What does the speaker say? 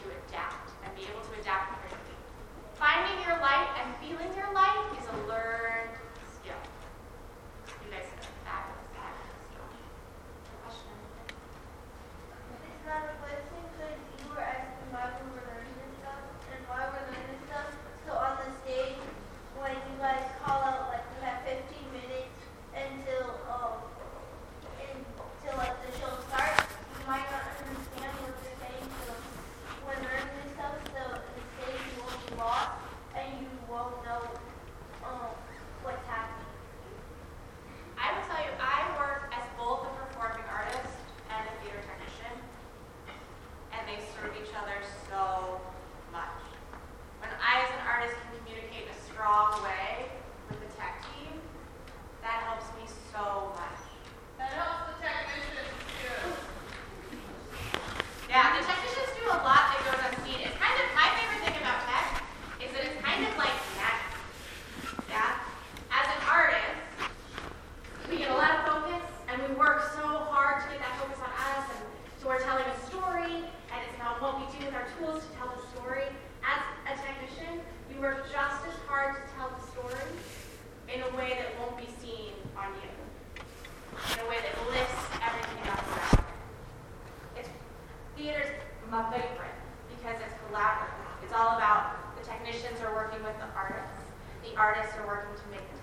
to adapt and be able to adapt quickly. Finding your light and feeling your light is a learn artists are working to make